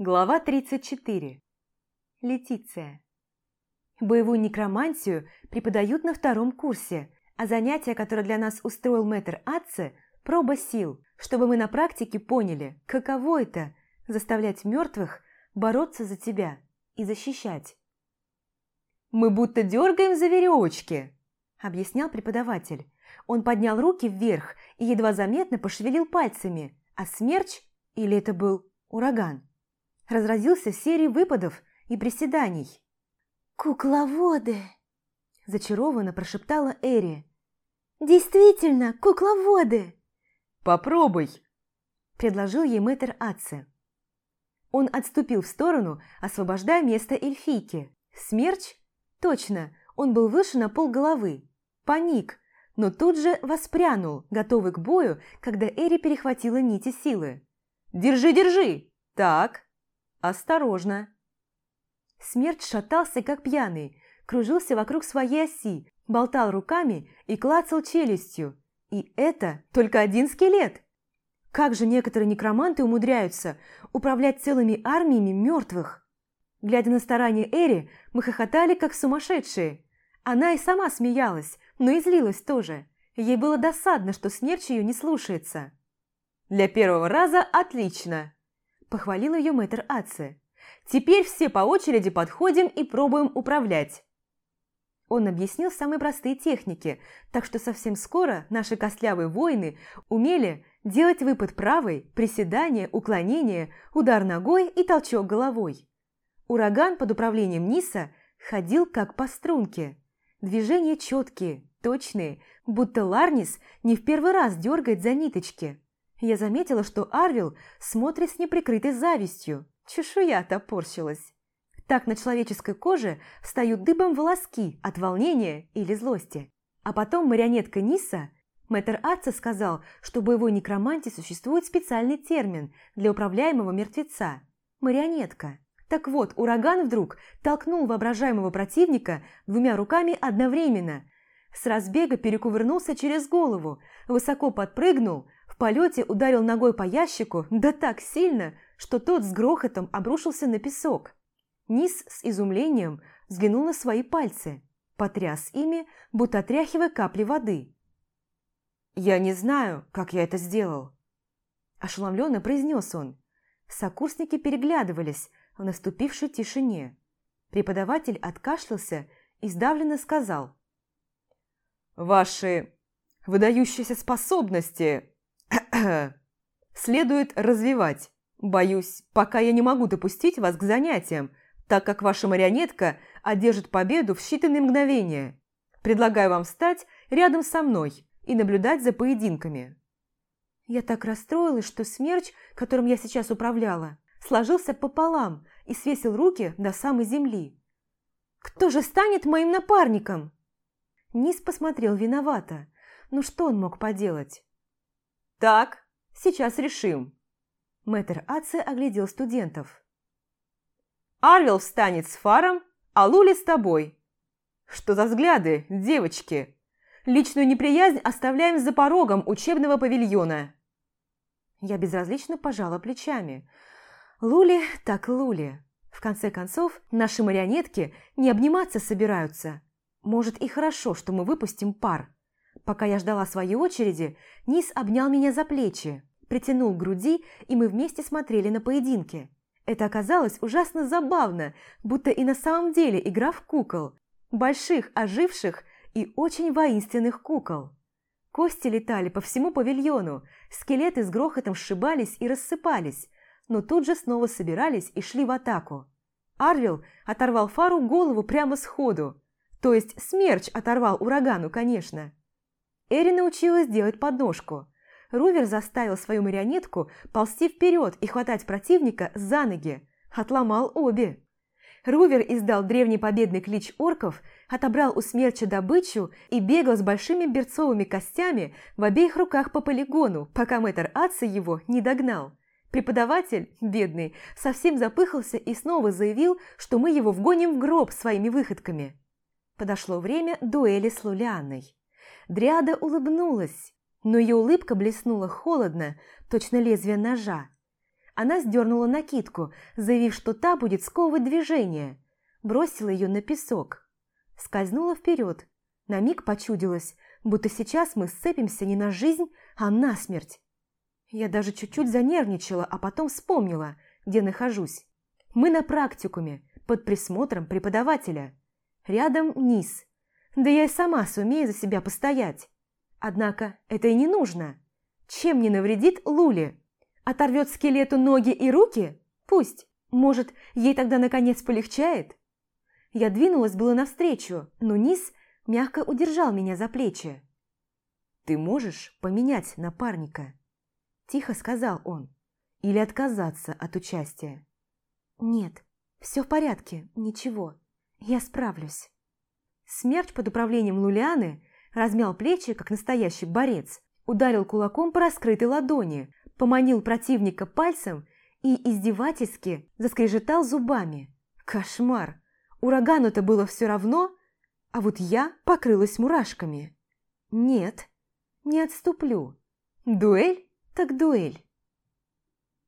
Глава 34. Летиция. Боевую некромантию преподают на втором курсе, а занятие, которое для нас устроил мэтр Атце – проба сил, чтобы мы на практике поняли, каково это – заставлять мертвых бороться за тебя и защищать. «Мы будто дергаем за веревочки», – объяснял преподаватель. Он поднял руки вверх и едва заметно пошевелил пальцами, а смерч, или это был ураган, разразился серией выпадов и приседаний. «Кукловоды!» – зачарованно прошептала Эри. «Действительно, кукловоды!» «Попробуй!» – предложил ей мэтр Атце. Он отступил в сторону, освобождая место эльфийки. Смерч? Точно, он был выше на пол головы. Паник, но тут же воспрянул, готовый к бою, когда Эри перехватила нити силы. «Держи, держи! Так, осторожно!» Смерть шатался, как пьяный, кружился вокруг своей оси, болтал руками и клацал челюстью. И это только один скелет. Как же некоторые некроманты умудряются управлять целыми армиями мертвых? Глядя на старания Эри, мы хохотали, как сумасшедшие. Она и сама смеялась, но и злилась тоже. Ей было досадно, что смерч ее не слушается. «Для первого раза отлично!» – похвалил ее мэтр Атце. Теперь все по очереди подходим и пробуем управлять. Он объяснил самые простые техники, так что совсем скоро наши костлявые воины умели делать выпад правой, приседание, уклонение, удар ногой и толчок головой. Ураган под управлением Ниса ходил как по струнке. Движения четкие, точные, будто Ларнис не в первый раз дергает за ниточки. Я заметила, что Арвил смотрит с неприкрытой завистью. Чешуя топорщилась. Так на человеческой коже встают дыбом волоски от волнения или злости. А потом марионетка Ниса, мэтр Атца сказал, что в боевой некромантии существует специальный термин для управляемого мертвеца – марионетка. Так вот, ураган вдруг толкнул воображаемого противника двумя руками одновременно. С разбега перекувырнулся через голову, высоко подпрыгнул, в полете ударил ногой по ящику, да так сильно, что тот с грохотом обрушился на песок. Низ с изумлением взглянул на свои пальцы, потряс ими, будто отряхивая капли воды. «Я не знаю, как я это сделал», – ошеломленно произнес он. Сокурсники переглядывались в наступившей тишине. Преподаватель откашлялся и сдавленно сказал. «Ваши выдающиеся способности следует развивать. Боюсь, пока я не могу допустить вас к занятиям, так как ваша марионетка одержит победу в считанные мгновения. Предлагаю вам встать рядом со мной и наблюдать за поединками». Я так расстроилась, что смерч, которым я сейчас управляла, сложился пополам и свесил руки до самой земли. «Кто же станет моим напарником?» Низ посмотрел виновато. Ну что он мог поделать? «Так, сейчас решим», Мэтр Аце оглядел студентов. «Арвел встанет с фаром, а Лули с тобой. Что за взгляды, девочки? Личную неприязнь оставляем за порогом учебного павильона». Я безразлично пожала плечами. Лули так Лули. В конце концов, наши марионетки не обниматься собираются. Может и хорошо, что мы выпустим пар. Пока я ждала своей очереди, Низ обнял меня за плечи притянул к груди, и мы вместе смотрели на поединки. Это оказалось ужасно забавно, будто и на самом деле игра в кукол. Больших, оживших и очень воинственных кукол. Кости летали по всему павильону, скелеты с грохотом сшибались и рассыпались, но тут же снова собирались и шли в атаку. Арвил оторвал Фару голову прямо сходу, то есть смерч оторвал урагану, конечно. Эри научилась делать подножку – Рувер заставил свою марионетку ползти вперед и хватать противника за ноги. Отломал обе. Рувер издал древний победный клич орков, отобрал у смерча добычу и бегал с большими берцовыми костями в обеих руках по полигону, пока мэтр Атса его не догнал. Преподаватель, бедный, совсем запыхался и снова заявил, что мы его вгоним в гроб своими выходками. Подошло время дуэли с Лулианной. Дриада улыбнулась, но ее улыбка блеснула холодно, точно лезвие ножа. Она сдернула накидку, заявив, что та будет сковывать движение. Бросила ее на песок. Скользнула вперед. На миг почудилась, будто сейчас мы сцепимся не на жизнь, а на смерть. Я даже чуть-чуть занервничала, а потом вспомнила, где нахожусь. Мы на практикуме, под присмотром преподавателя. Рядом низ. Да я и сама сумею за себя постоять. Однако это и не нужно. Чем не навредит Луле? Оторвет скелету ноги и руки? Пусть. Может, ей тогда наконец полегчает? Я двинулась было навстречу, но низ мягко удержал меня за плечи. «Ты можешь поменять напарника?» Тихо сказал он. «Или отказаться от участия?» «Нет, все в порядке, ничего. Я справлюсь». Смерть под управлением Лулианы размял плечи, как настоящий борец, ударил кулаком по раскрытой ладони, поманил противника пальцем и издевательски заскрежетал зубами. Кошмар! Урагану-то было все равно, а вот я покрылась мурашками. Нет, не отступлю. Дуэль так дуэль.